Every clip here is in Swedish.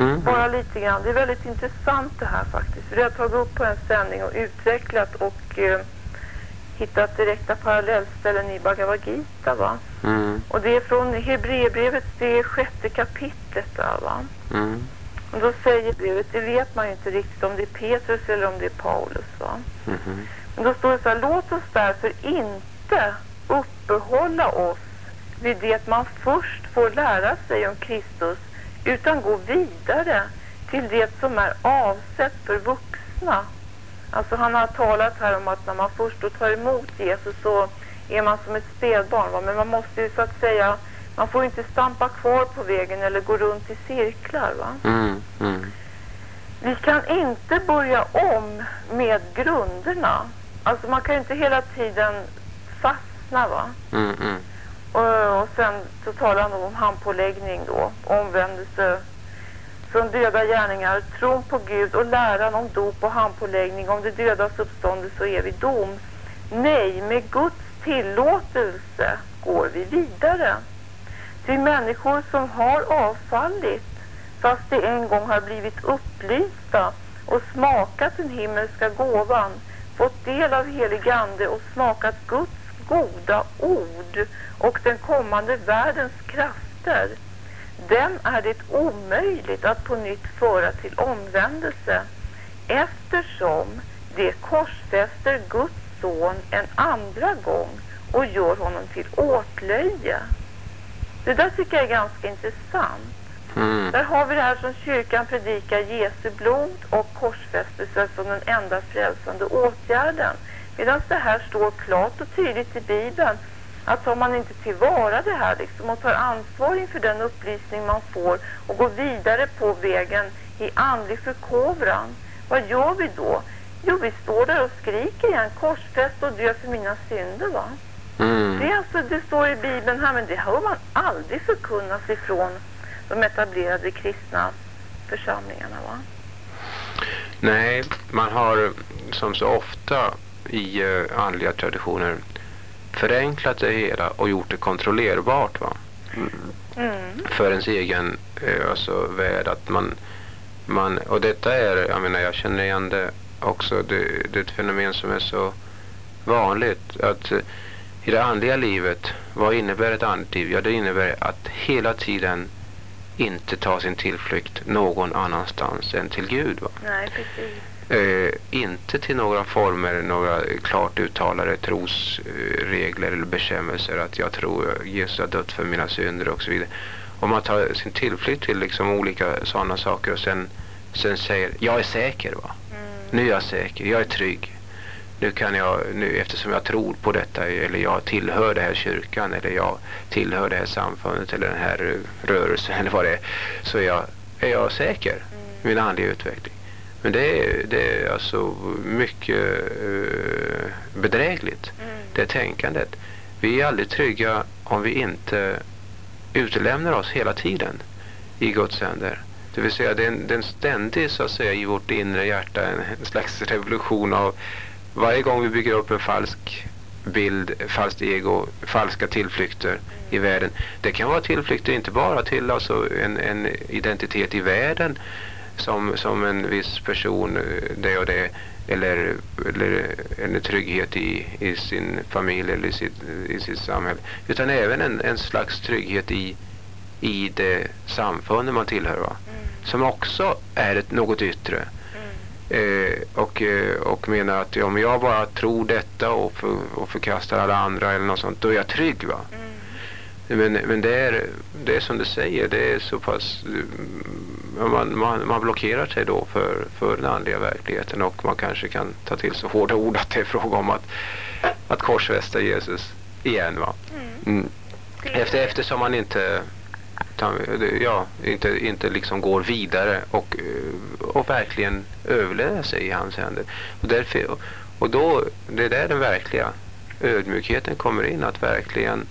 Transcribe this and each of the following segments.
Mm. Bara lite grann. Det är väldigt intressant det här faktiskt. Det har tagit upp på en sändning och utvecklat och eh, hittat direkta parallellställen i Bhagavad Gita va. Mm. Och det är från Hebreerbrevet, det är sjätte kapitlet där va. Mm. Och då säger brevet, det vet man ju inte riktigt om det är Petrus eller om det är Paulus va. Mhm. Men då står det så här, låt oss därför inte uppehålla oss vid det man först får lära sig om Kristus utan gå vidare till det som är avsett för vuxna. Alltså han har talat här om att när man först då tar emot Jesus så är man som ett spädbarn va? men man måste ju så att säga man får inte stampa kvar på vägen eller gå runt i cirklar va. Mm. Mm. Vi kan inte börja om med grunderna. Alltså man kan ju inte hela tiden fastna va. Mm. Och, och sen så talar han om handpåläggning då, omvändelse från döda gärningar, tron på Gud och läran om dop och handpåläggning, om det dödas uppståndelse och evig dom. Nej, med Guds tillåtelse går vi vidare. Till människor som har avfallit fast de en gång har blivit upplysta och smakat den himmelska gåvan, fått del av helig ande och smakat Guds goda ord och den kommande världens krafter. Dem är det omöjligt att på nytt föra till omvändelse eftersom de korsfäster Guds son en andra gång och gör honom till åtlöje. Det där tycker jag är ganska intressant. Mm. Där har vi det här som kyrkan predikar Jesu blod och korsfästelse som den enda frälsande åtgärden. Medan det här står klart och tydligt i Bibeln att om man inte tillvara det här liksom och tar ansvar inför den upplysning man får och går vidare på vägen i andlig förkovran, vad gör vi då? Jo, vi står där och skriker igen, korsfäst och dö för mina synder va? Mm. Det, är alltså, det står i Bibeln här, men det hör man aldrig förkunnas ifrån de etablerade kristna församlingarna va? Nej, man har som så ofta i uh, andliga traditioner förenklat det hela och gjort det kontrollerbart va? Mm. för ens egen eh, alltså, värld. Att man, man, och detta är, jag menar jag känner igen det också, det, det är ett fenomen som är så vanligt. Att eh, i det andliga livet, vad innebär ett andligt liv? Ja, det innebär att hela tiden inte ta sin tillflykt någon annanstans än till Gud. Va? Nej, precis. Eh, inte till några former, några klart uttalade trosregler eller bekämmelser att jag tror Jesus har dött för mina synder och så vidare. Om man tar sin tillflykt till liksom olika sådana saker och sen, sen säger jag är säker va. Mm. Nu är jag säker, jag är trygg. Nu kan jag, nu eftersom jag tror på detta eller jag tillhör den här kyrkan eller jag tillhör det här samfundet eller den här rörelsen eller vad det är så är jag, är jag säker i min andliga utveckling. Men det är, det är alltså mycket eh, bedrägligt, Mm. det tänkandet. Vi är aldrig trygga om vi inte utelämnar oss hela tiden i Guds händer. Det vill säga det är en, det är en ständig så att säga i vårt inre hjärta en, en slags revolution av varje gång vi bygger upp en falsk bild, falskt ego, falska tillflykter i världen. Det kan vara tillflykter inte bara till alltså en, en identitet i världen som, som en viss person, eh, det och det, eller, eller en trygghet i, i sin familj eller i sitt, i sitt samhälle. Utan även en, en slags trygghet i, i det samfund man tillhör. Va? Mm. Som också är ett, något yttre. Mm. Eh, och, eh, och menar att om jag bara tror detta och, för, och förkastar alla andra eller något sånt, då är jag trygg. va Mm. men, men det, är, det är som du säger, det är så pass... Man, man, man blockerar sig då för, för den andliga verkligheten och man kanske kan ta till så hårda ord att det är fråga om att, att korsfästa Jesus igen. Va? Mm. Mm. Efter, eftersom man inte, ja, inte, inte liksom går vidare och, eh, och verkligen överlämnar sig i hans händer. Och, därför, och då, det är där den verkliga ödmjukheten kommer in, att verkligen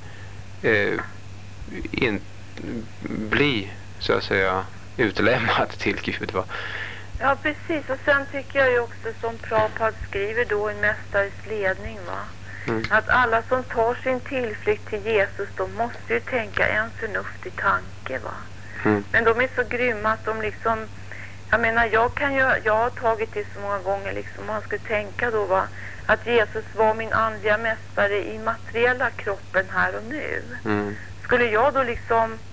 eh, in, bli så att säga utlämnad till Gud. Va? Ja, precis. Och sen tycker jag ju också som Prabhupada skriver då, en mästares ledning va. Mm. Att alla som tar sin tillflykt till Jesus, de måste ju tänka en förnuftig tanke va. Mm. Men de är så grymma att de liksom, jag menar jag kan ju, jag har tagit det så många gånger liksom, man skulle tänka då va, att Jesus var min andliga mästare i materiella kroppen här och nu. Mm. Skulle jag då liksom, "Ja,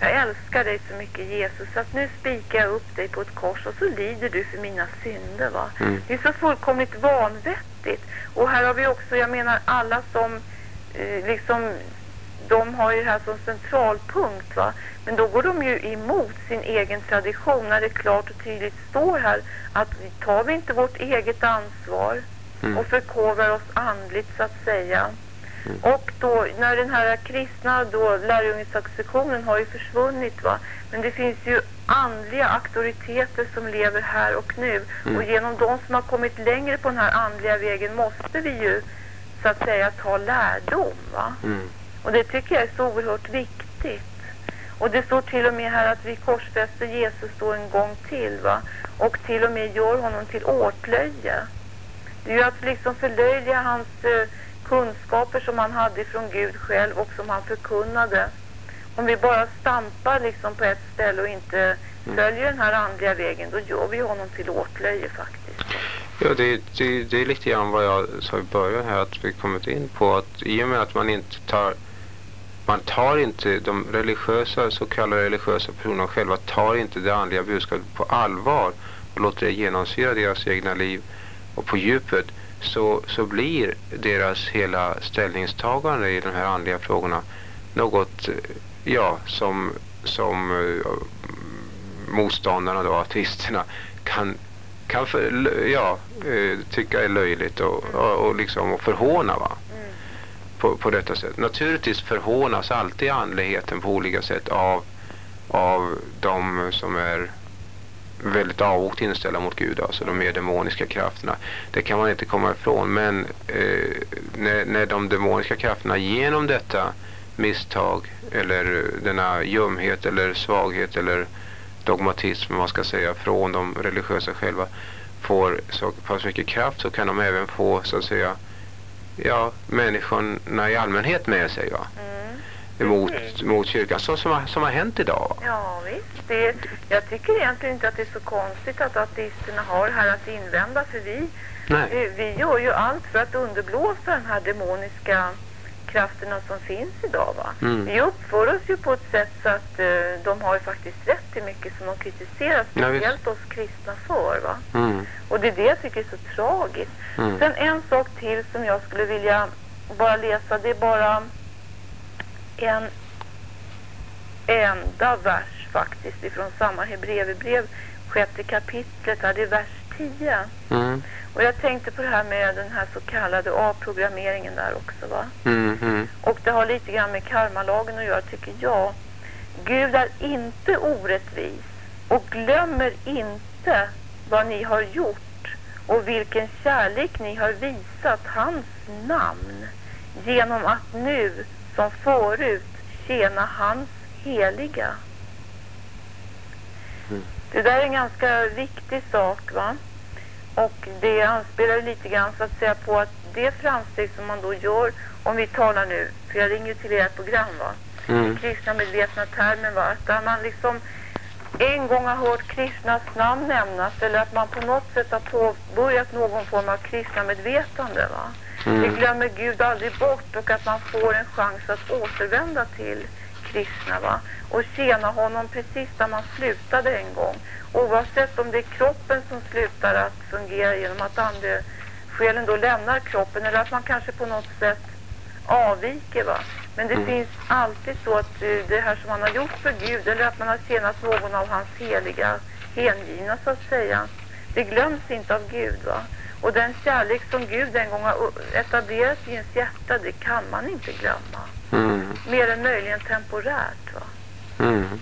jag älskar dig så mycket Jesus, så att nu spikar jag upp dig på ett kors och så lider du för mina synder va. Mm. Det är så fullkomligt vanvettigt. Och här har vi också, jag menar alla som eh, liksom, de har ju det här som centralpunkt va. Men då går de ju emot sin egen tradition när det klart och tydligt står här att tar vi inte vårt eget ansvar Mm. och förkovrar oss andligt så att säga. Och då när den här kristna då lärjungesuccessionen har ju försvunnit va. Men det finns ju andliga auktoriteter som lever här och nu. Mm. Och genom de som har kommit längre på den här andliga vägen måste vi ju så att säga ta lärdom va. Mm. Och det tycker jag är så oerhört viktigt. Och det står till och med här att vi korsfäster Jesus då en gång till va. Och till och med gör honom till åtlöje. Det är ju att liksom förlöjliga hans eh, kunskaper som han hade från Gud själv och som han förkunnade. Om vi bara stampar liksom på ett ställe och inte följer den här andliga vägen då gör vi honom till åtlöje faktiskt. Ja, det, det, det är lite grann vad jag sa i början här att vi kommit in på att i och med att man inte tar man tar inte de religiösa, så kallade religiösa personerna själva tar inte det andliga budskapet på allvar och låter det genomsyra deras egna liv och på djupet så, så blir deras hela ställningstagande i de här andliga frågorna något, eh, ja, som, som eh, motståndarna då, ateisterna, kan, kan för, ja, eh, tycka är löjligt och, och, och liksom och förhåna va? Mm. På, på detta sätt. Naturligtvis förhånas alltid andligheten på olika sätt av de som är väldigt avvokt inställda mot Gud, alltså de mer demoniska krafterna. Det kan man inte komma ifrån, men eh, när, när de demoniska krafterna genom detta misstag eller denna ljumhet eller svaghet eller dogmatism, vad man ska säga, från de religiösa själva får så pass mycket kraft så kan de även få, så att säga, ja, människorna i allmänhet med sig, va? Mm. Precis. mot kyrkan, så som, har- som har hänt idag. Ja visst, det, jag tycker egentligen inte att det är så konstigt att ateisterna har här att invända för vi, Nej. vi gör ju allt för att underblåsa den här demoniska krafterna som finns idag va. Mm. Vi uppför oss ju på ett sätt så att eh, de har ju faktiskt rätt till mycket som de kritiserar Ja, speciellt oss kristna för va. Mm. Och det är det jag tycker är så tragiskt. Mm. Sen en sak till som jag skulle vilja bara läsa. Det är bara en enda vers faktiskt ifrån samma Hebreerbrev, sjätte kapitlet. Där det är vers 10. Mm. Och jag tänkte på det här med den här så kallade avprogrammeringen där också va. Mm. Mm. Och det har lite grann med karmalagen att göra tycker jag. Gud är inte orättvis och glömmer inte vad ni har gjort och vilken kärlek ni har visat hans namn genom att nu som förut tjäna hans heliga. Mm. Det där är en ganska viktig sak va. Och det anspelar lite grann så att säga på att det framsteg som man då gör om vi talar nu, för jag ringer till ert program va Mm. kristna medvetna termen va? Att Där man liksom en gång har hört kristnas namn nämnas eller att man på något sätt har påbörjat någon form av kristna medvetande va. Mm. Det glömmer Gud aldrig bort och att man får en chans att återvända till kristna va. Och tjäna honom precis där man slutade en gång. Oavsett om det är kroppen som slutar att fungera genom att andesjälen då lämnar kroppen eller att man kanske på något sätt avviker va. Men det Mm. finns alltid så att eh, det här som man har gjort för Gud eller att man har tjänat någon av hans heliga hängivna så att säga. Det glöms inte av Gud va. Och den kärlek som Gud en gång har etablerat i ens hjärta det kan man inte glömma. Mm. Mer än möjligen temporärt va. Mm.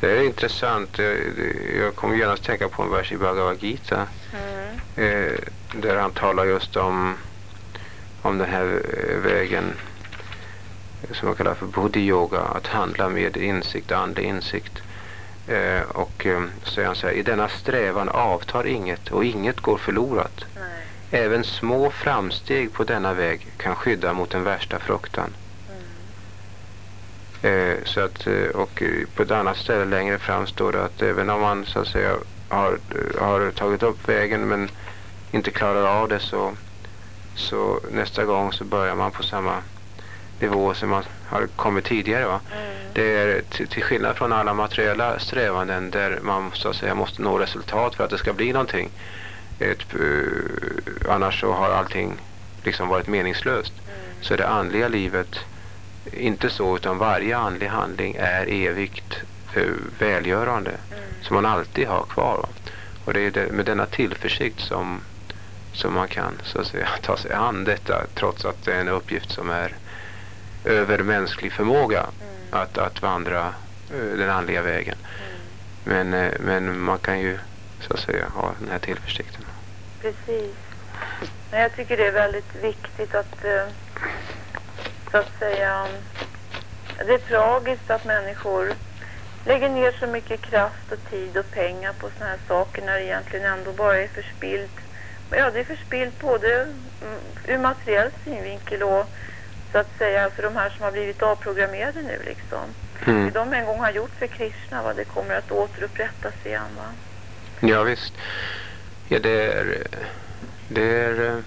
Det är intressant. Jag, jag kommer genast tänka på en vers i Bhagavad Gita. Mm. Eh, där han talar just om, om den här eh, vägen som man kallar för buddhi yoga. Att handla med insikt, andlig insikt. Eh, och eh, så säger han så här. I denna strävan avtar inget och inget går förlorat. Nej. Även små framsteg på denna väg kan skydda mot den värsta fruktan. Mm. Eh, så att, eh, och på ett annat ställe längre fram står det att även om man så att säga har, har tagit upp vägen men inte klarar av det så, så nästa gång så börjar man på samma nivå som man har kommit tidigare. Va? Mm. Det är till, skillnad från alla materiella strävanden där man så att säga måste nå resultat för att det ska bli någonting. Ett, uh, annars så har allting liksom varit meningslöst. Mm. Så är det andliga livet inte så utan varje andlig handling är evigt uh, välgörande mm. som man alltid har kvar. Va? Och det är det, med denna tillförsikt som, som man kan så att säga, ta sig an detta trots att det är en uppgift som är över mänsklig förmåga mm. att, att vandra uh, den andliga vägen. Mm. Men, uh, men man kan ju så att säga ha den här tillförsikten. Precis. Men jag tycker det är väldigt viktigt att uh, så att säga det är tragiskt att människor lägger ner så mycket kraft och tid och pengar på sådana här saker när det egentligen ändå bara är förspilt. Ja, det är förspilt både mm, ur materiell synvinkel och så att säga för de här som har blivit avprogrammerade nu liksom. Mm. Det de en gång har gjort för Krishna va, det kommer att återupprättas igen va? Ja visst. Ja det är, det är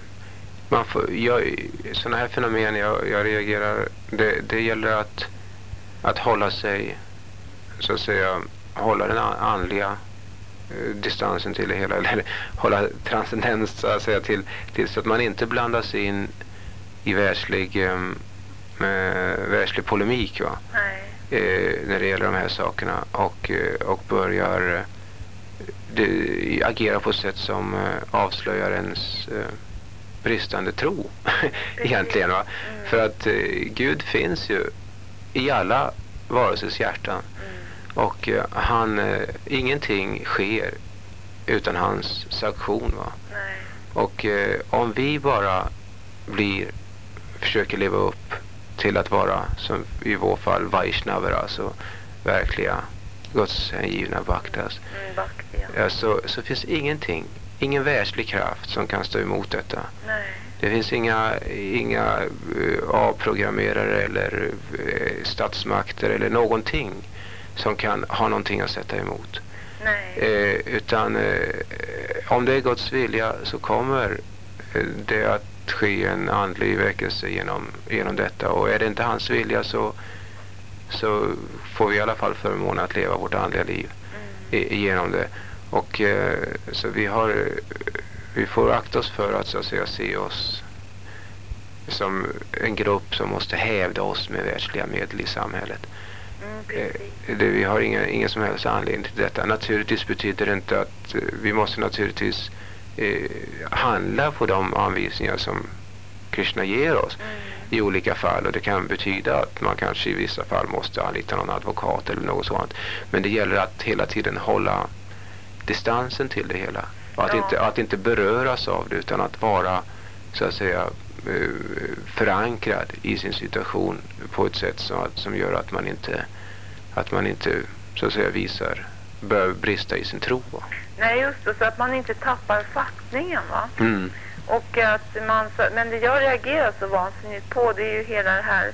man får, jag, sådana här fenomen jag, jag reagerar, det, det gäller att, att hålla sig så att säga hålla den andliga eh, distansen till det hela eller hålla transcendens så att säga till, till så att man inte blandas in i världslig, um, världslig polemik va? Eh, när det gäller de här sakerna och, eh, och börjar eh, det, agera på ett sätt som uh, avslöjar ens bristande tro egentligen va? Mm. För att Gud finns ju i alla varelses hjärtan. Mm. Och uh, han, uh, ingenting sker utan hans sanktion. Va? Nej. Och uh, om vi bara blir försöker leva upp till att vara, som i vår fall, Vaishnaver, alltså verkliga gudshängivna bhaktas. Mm, bhakti, ja. ja. så, så finns ingenting, ingen världslig kraft som kan stå emot detta. Nej. Det finns inga, inga uh, avprogrammerare eller uh, statsmakter eller någonting som kan ha någonting att sätta emot. Uh, utan om det är Guds vilja så kommer det att ske en andlig väckelse genom, genom detta. Och är det inte hans vilja så, så får vi i alla fall förmånen att leva vårt andliga liv mm. genom det. Och eh, så vi har vi får akta oss för att så att säga se oss som en grupp som måste hävda oss med världsliga medel i samhället. Mm, eh, det, vi har ingen, ingen som helst anledning till detta. Naturligtvis betyder det inte att eh, vi måste naturligtvis eh, handla på de anvisningar som Krishna ger oss mm. i olika fall och det kan betyda att man kanske i vissa fall måste anlita någon advokat eller något sådant. Men det gäller att hela tiden hålla distansen till det hela och att, ja. inte, att inte beröras av det utan att vara så att säga eh, förankrad i sin situation på ett sätt som, som gör att man inte att man inte så att säga visar bör brista i sin tro. Nej, just det. Så att man inte tappar fattningen, va? Mm. Och att man, men det jag reagerar så vansinnigt på det är ju hela den här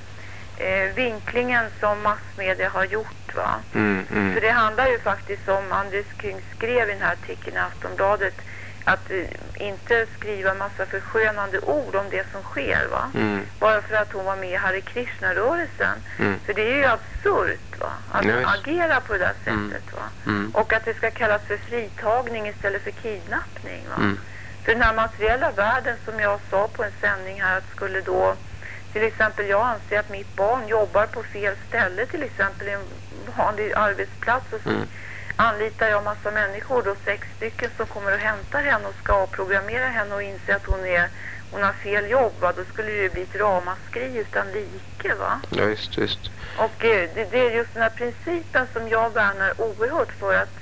eh, vinklingen som massmedia har gjort, va? Mm, mm. För det handlar ju faktiskt om, Andres Kung skrev i den här artikeln i Aftonbladet att uh, inte skriva massa förskönande ord om det som sker va. Mm. Bara för att hon var med i Hare Krishna-rörelsen. Mm. För det är ju absurt va. Att yes. agera på det där mm. sättet va. Mm. Och att det ska kallas för fritagning istället för kidnappning va. Mm. För den här materiella världen som jag sa på en sändning här att skulle då till exempel jag anser att mitt barn jobbar på fel ställe till exempel i en vanlig arbetsplats och så mm anlitar jag massa människor då sex stycken som kommer och hämtar henne och ska programmera henne och inse att hon är hon har fel jobb va? då skulle det bli ett ramaskri utan like va? Ja just, just. Och eh, det, det, är just den här principen som jag värnar oerhört för att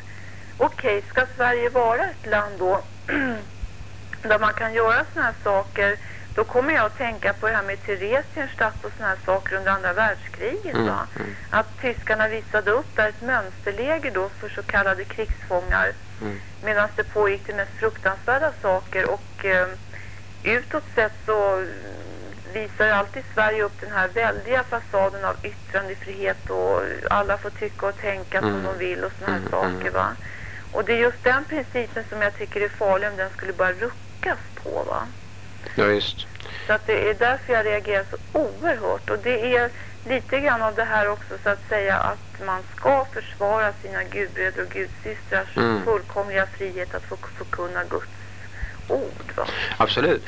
okej, okay, ska Sverige vara ett land då där man kan göra såna här saker då kommer jag att tänka på det här med Theresienstadt och såna här saker under andra världskriget. Mm, va? mm. Att tyskarna visade upp där ett mönsterläger då för så kallade krigsfångar. Mm. Medan det pågick de mest fruktansvärda saker och eh, utåt sett så visar alltid Sverige upp den här väldiga fasaden av yttrandefrihet och alla får tycka och tänka mm. som de vill och såna här mm. saker mm. va. Och det är just den principen som jag tycker är farlig om den skulle bara ruckas på va. Ja just. Så att det är därför jag reagerar så oerhört och det är lite grann av det här också så att säga att man ska försvara sina gudbröder och gudsystrars mm. fullkomliga frihet att få förkunna Guds ord va? Absolut.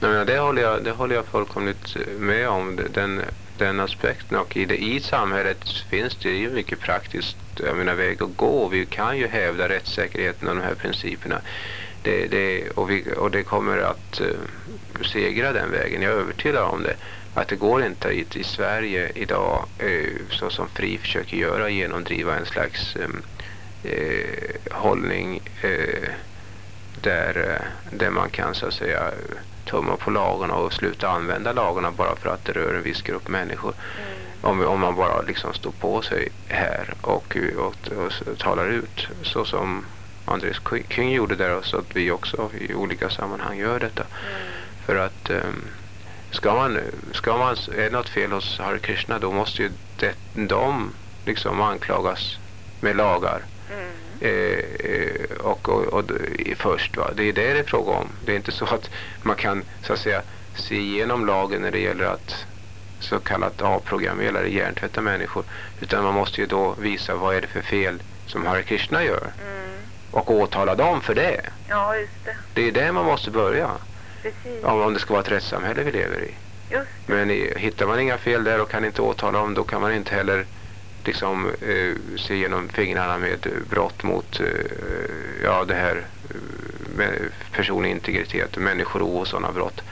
Nej, det, håller jag, det håller jag fullkomligt med om, den, den aspekten. Och i, det, i samhället finns det ju mycket praktiskt jag menar, väg att gå. Vi kan ju hävda rättssäkerheten och de här principerna. Det, det, och, vi, och det kommer att uh, segra den vägen. Jag är övertygad om det. Att det går inte i, i Sverige idag uh, så som FRI försöker göra genomdriva en slags um, uh, hållning där, där man kan så att säga tumma på lagarna och sluta använda lagarna bara för att det rör en viss grupp människor. Mm. Om, om man bara liksom står på sig här och, och, och, och talar ut så som Andres King gjorde där och så att vi också i olika sammanhang gör detta. Mm. För att um, ska man, ska man, är det något fel hos Hare Krishna då måste ju det, de liksom anklagas med lagar. Mm. Eh, eh, och, och, och, först va? det är det det är fråga om. Det är inte så att man kan så att säga se igenom lagen när det gäller att så kallat avprogrammera eller hjärntvätta människor. Utan man måste ju då visa vad är det för fel som Hare Krishna gör. Mm. Och åtala dem för det. Ja, just det. Det är det man måste börja. Precis. Om, om det ska vara ett rättssamhälle vi lever i. Just det. Men i, hittar man inga fel där och kan inte åtala dem då kan man inte heller liksom eh, se genom fingrarna med brott mot eh, ja, det här eh, med personlig integritet, människorov och sådana brott.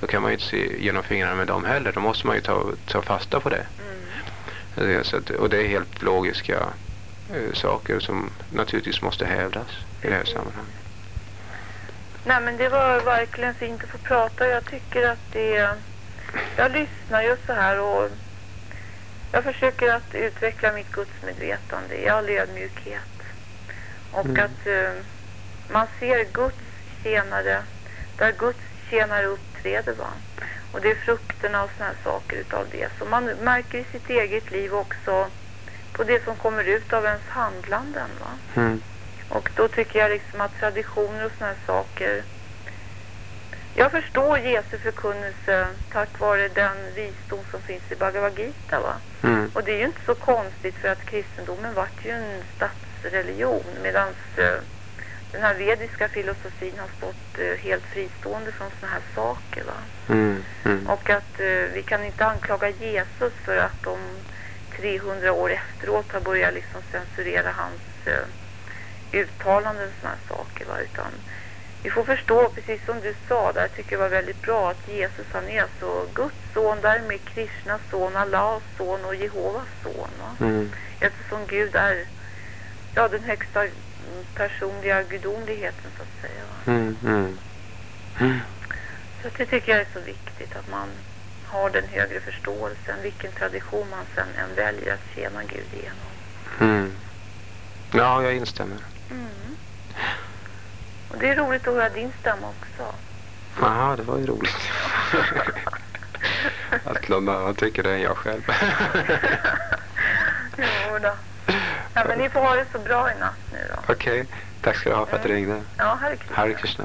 Då kan man ju inte se genom fingrarna med dem heller. Då måste man ju ta, ta fasta på det. Mm. Så att, och det är helt logiska saker som naturligtvis måste hävdas i det här sammanhanget. Nej men det var verkligen fint att få prata. Jag tycker att det... Jag lyssnar ju så här och jag försöker att utveckla mitt gudsmedvetande i all ödmjukhet. Och mm. att uh, man ser Guds tjänare, där Guds tjänare uppträder va. Och det är frukterna och såna här saker utav det. Så man märker i sitt eget liv också på det som kommer ut av ens handlanden va. Mm. Och då tycker jag liksom att traditioner och såna här saker jag förstår Jesu förkunnelse tack vare den visdom som finns i Bhagavad Gita va. Mm. Och det är ju inte så konstigt för att kristendomen vart ju en statsreligion medan uh, den här vediska filosofin har stått uh, helt fristående från såna här saker va. Mm. Mm. Och att uh, vi kan inte anklaga Jesus för att de 300 år efteråt har börjat liksom censurera hans uttalanden och här saker va. Utan vi får förstå, precis som du sa där, tycker jag var väldigt bra att Jesus han är så Guds son, därmed Krishnas son, Allahs son och Jehovas son. Va? Mm. Eftersom Gud är ja, den högsta personliga gudomligheten så att säga. Mm. Mm. Så det tycker jag är så viktigt att man har den högre förståelsen, vilken tradition man sen än väljer att tjäna Gud igenom. Mm. Ja, jag instämmer. Mm. Och det är roligt att höra din stämma också. Ja, det var ju roligt. att någon annan tycker det än jag själv. jo då. Ja, men ni får ha det så bra i natt nu då. Okej, okay. tack ska du ha för att du mm. ringde. Ja, Hare Krishna. Hare Krishna.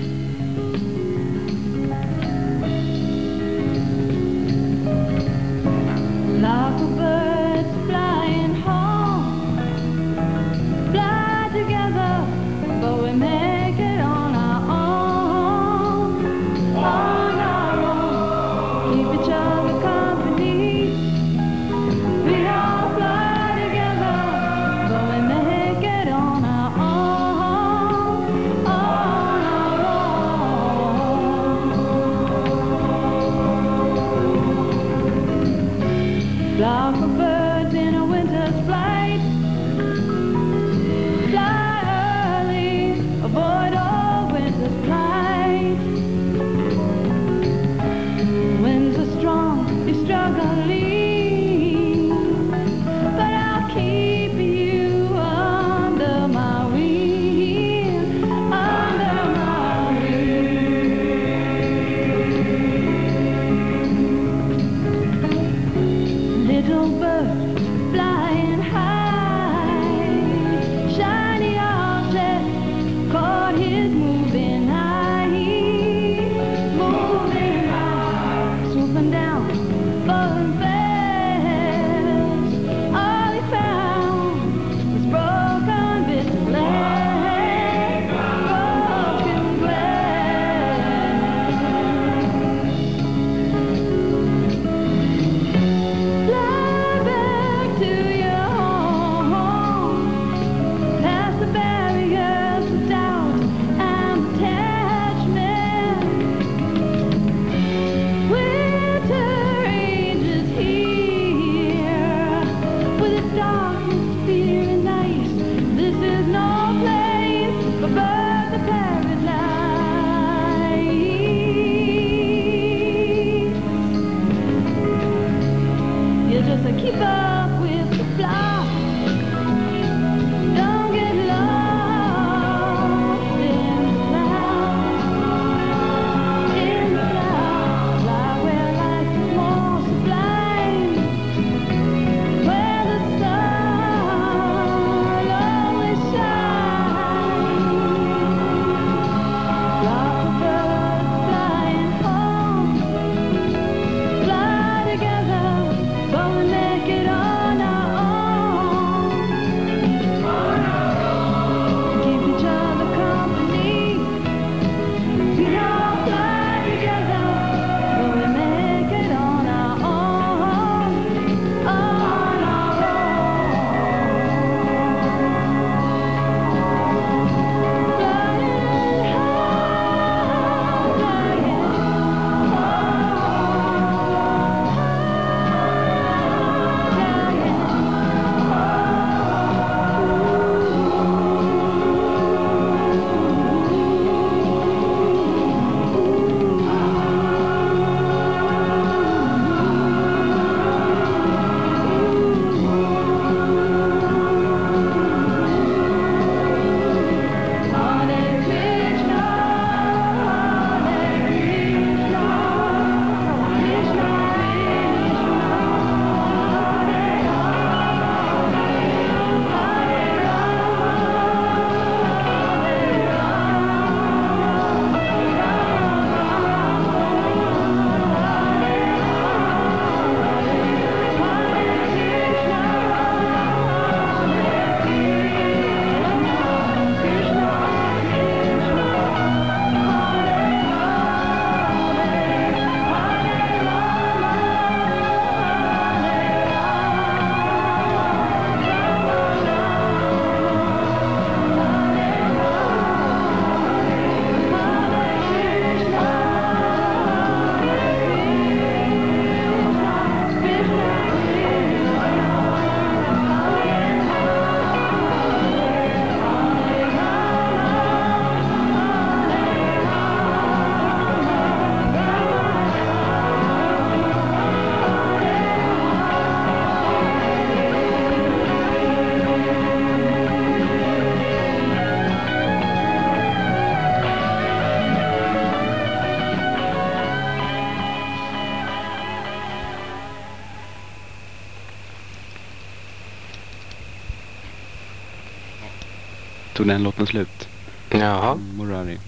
Tog den låten slut. Jaha. Morari.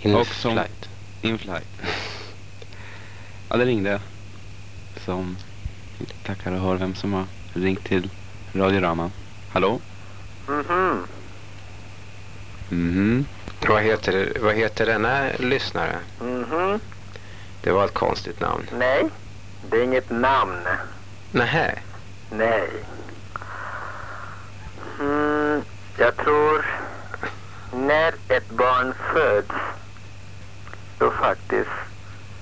In Och som- flight. In flight. Ja, det ringde. Som tackar och hör vem som har ringt till Radiorama. Hallå? Mhm. Mhm. Vad heter, vad heter denna lyssnare? Mhm. Det var ett konstigt namn. Nej, det är inget namn. Nähä. Nej. Mm, jag tror när ett barn föds då faktiskt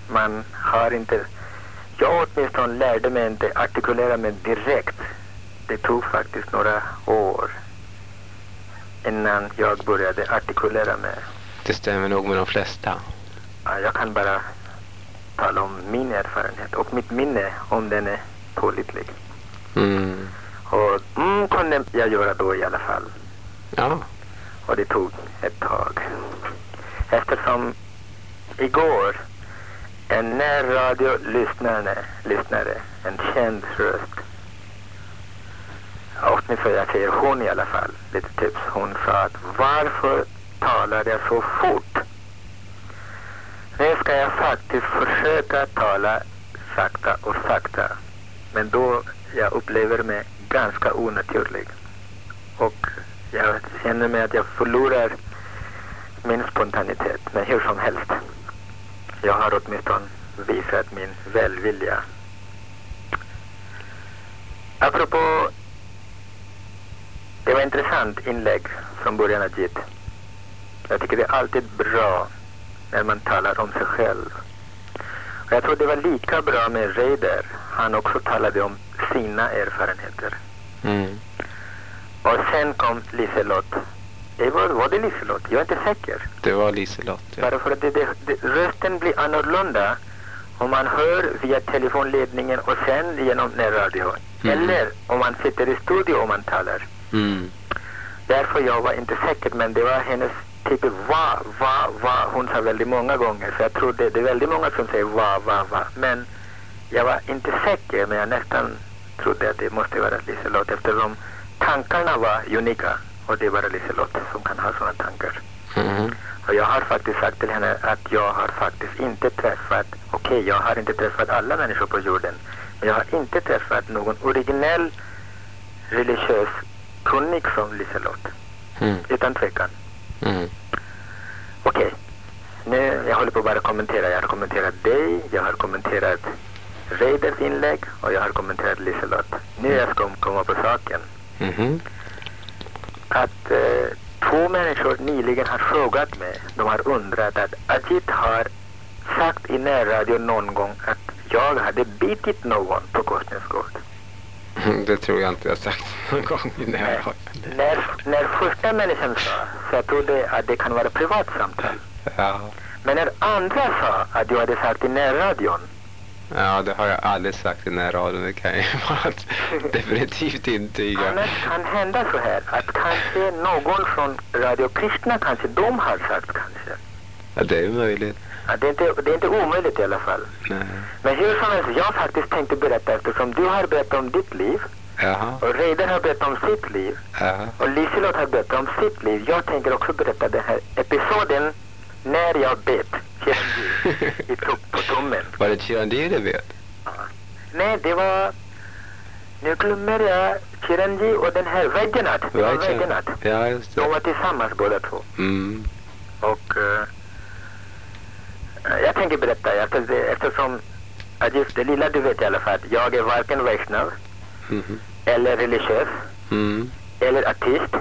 man har inte... Jag åtminstone lärde mig inte artikulera mig direkt. Det tog faktiskt några år innan jag började artikulera mig. Det stämmer nog med de flesta. Ja, Jag kan bara tala om min erfarenhet och mitt minne om den är pålitlig. Mm. Och mm, kunde jag göra då i alla fall. Ja. Och det tog ett tag. Eftersom igår en närradiolyssnare, lyssnare, en känd röst, och nu får jag säger hon i alla fall, lite tips. Hon sa att varför talar jag så fort? Nu ska jag faktiskt försöka tala sakta och sakta. Men då jag upplever mig ganska onaturlig. Jag känner mig att jag förlorar min spontanitet. Men hur som helst. Jag har åtminstone visat min välvilja. Apropå det var intressant inlägg från början Ajit. Jag tycker det är alltid bra när man talar om sig själv. Och jag tror det var lika bra med Reider. Han också talade om sina erfarenheter. Mm. Och sen kom Liselott. Det var, var det Liselott? Jag är inte säker. Det var Liselott, ja. Bara för att det, det, det, rösten blir annorlunda om man hör via telefonledningen och sen genom närradio. Mm. Eller om man sitter i studio och man talar. Mm. Därför jag var inte säker men det var hennes typ va, va, va. Hon sa väldigt många gånger. Så jag trodde, det är väldigt många som säger va, va, va. Men jag var inte säker men jag nästan trodde att det måste vara Liselott eftersom tankarna var unika. Och det är bara Liselott som kan ha sådana tankar. Mm. Och jag har faktiskt sagt till henne att jag har faktiskt inte träffat, okej jag har inte träffat alla människor på jorden, men jag har inte träffat någon originell religiös kunnig som Liselott. Mm. Utan tvekan. Mm. Okej. Nu, jag håller på bara att kommentera. Jag har kommenterat dig, jag har kommenterat Reiders inlägg och jag har kommenterat Liselott. Nu jag ska komma på saken. Mhm. Att eh, två människor nyligen har frågat mig, de har undrat att Ajit har sagt i närradio någon gång att jag hade bitit någon på Korsnäsgård. Det tror jag inte jag sagt någon gång i närradion. När, när första människan sa, så jag trodde att det kan vara privat samtal. Ja. Men när andra sa att jag hade sagt i närradion, ja, det har jag aldrig sagt i närradion. Det kan jag definitivt intyga. annars kan hända så här att kanske någon från Radio Krishna kanske de har sagt kanske. Ja, det är möjligt. Ja, det, är inte, det är inte omöjligt i alla fall. Nej. Men hur som helst, jag faktiskt tänkte berätta eftersom du har berättat om ditt liv Jaha. och Reidar har berättat om sitt liv Ja. och Liselott har berättat om sitt liv. Jag tänker också berätta den här episoden när jag bet Chiranjeev i på tummen. Var det Chiranjeev du vet? Nej, det var... Nu glömmer jag Chiranjeev och den här Vaidyanath. Det var Vaidyanath. Ja, just De det. var tillsammans båda två. Mm. Och eh, jag tänker berätta efter, eftersom just det lilla du vet i alla fall jag är varken Vaishnav Mhm. eller religiös Mm. eller artist.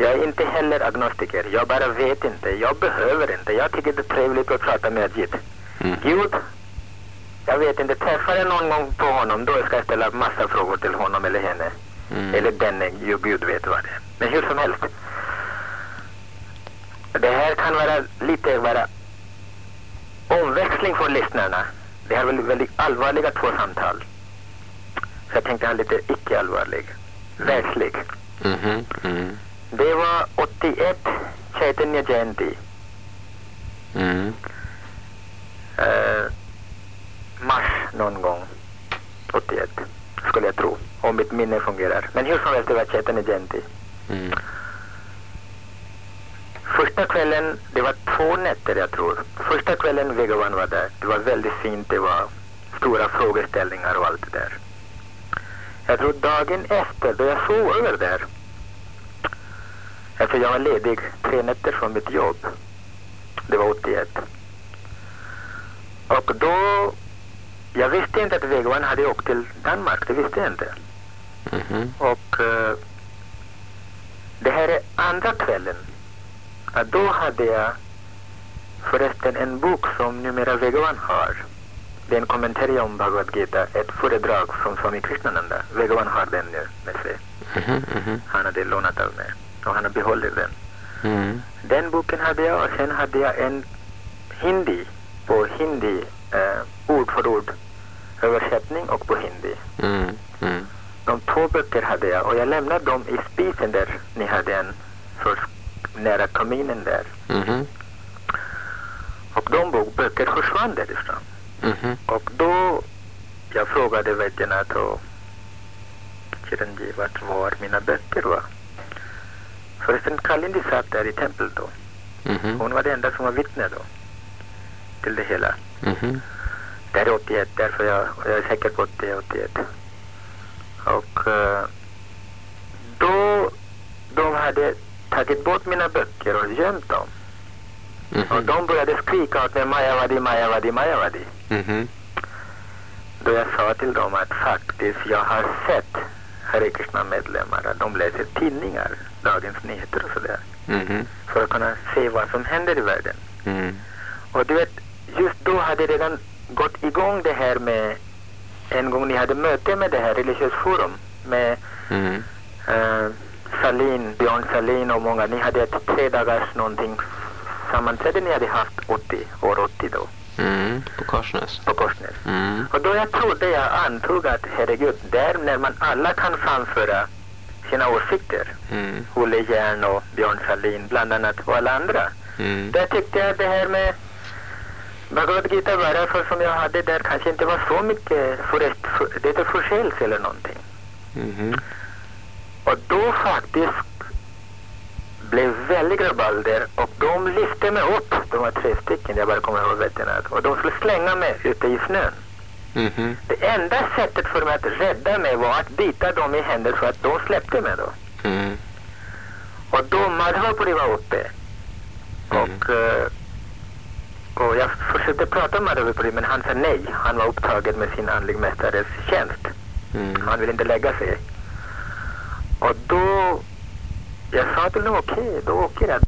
Jag är inte heller agnostiker. Jag bara vet inte. Jag behöver inte. Jag tycker det är trevligt att prata med Ajit. Mm. Gud, jag vet inte. Träffar jag någon gång på honom då ska jag ställa massa frågor till honom eller henne. Mm. Eller denne, ju Gud vet vad det är. Men hur som helst. Det här kan vara lite vara omväxling för lyssnarna. Det här är väldigt, väldigt allvarliga två samtal. Så jag tänkte ha lite icke-allvarlig. Världslig. Mhm. Mm. Det var 81 Chaitanya Jayanti. Mm. Eh, mars någon gång. 81 skulle jag tro. Om mitt minne fungerar. Men hur som helst, det var Chaitanya Jayanti. Mm. Första kvällen, det var två nätter jag tror. Första kvällen Vegavan var där. Det var väldigt fint, det var stora frågeställningar och allt det där. Jag tror dagen efter, då jag sov över där. Efter jag var ledig tre nätter från mitt jobb. Det var 81. Och då, jag visste inte att Vegavan hade åkt till Danmark, det visste jag inte. Mhm. Och eh, det här är andra kvällen. Ja, då hade jag förresten en bok som numera Vegavan har. Det är en kommentar om Bhagavad Gita, ett föredrag från Swami Krishnananda. Vegavan har den nu med sig. Mhm. Mhm. Han hade lånat av mig och han har behållit den. Mm. Den boken hade jag och sen hade jag en hindi, på hindi, eh, ord för ord översättning och på hindi. Mm. Mm. De två böcker hade jag och jag lämnade dem i spisen där ni hade en för nära kaminen där. Mhm. Och de böcker försvann därifrån. Mhm. Och då jag frågade Vedjanath och Chiranjeev vart var mina böcker var. Förresten, Kalindi satt där i templet då. Mhm. Hon var det enda som var vittne då. Till det hela. Mhm. Det är 81, därför jag, och jag är säker på att det är 81. Och eh, då de hade tagit bort mina böcker och gömt dem. Och Mhm. de började skrika åt mig Mayavadi, Mayavadi, Mayavadi. Mhm. Då jag sa till dem att faktiskt jag har sett Hare Krishna-medlemmar att de läser tidningar, Dagens Nyheter och sådär. Mhm. För att kunna se vad som händer i världen. Mm. Och du vet, just då hade redan gått igång det här med en gång ni hade möte med det här religiös forum med Mm. eh, Salin, Björn Salin och många. Ni hade ett tre dagars någonting sammanträde ni hade haft 80, år 80 då, Mm. På Korsnäs. på Korsnäs. Mm. Och då jag trodde, jag antog att herregud, där när man alla kan framföra sina åsikter, Mm. Olle Järn och Björn Salin bland annat och alla andra. Mm. Där tyckte jag det här med Bhagavad Gita bara för som jag hade där kanske inte var så mycket för, för, det är förseelse eller någonting. Mhm. Och då faktiskt blev väldigt rabalder och de lyfte mig upp. De var tre stycken, jag bara kommer ihåg vet jag, Och de skulle slänga mig ute i snön. Mhm. Det enda sättet för mig att rädda mig var att bita dem i händer så att de släppte mig då. Mm. Och då Madhavpuri var uppe. Och, eh, och jag försökte prata med Madhavpuri men han sa nej. Han var upptagen med sin andlig mästares tjänst. Mm. Han ville inte lägga sig. Och då, jag sa till honom okej, då åker jag.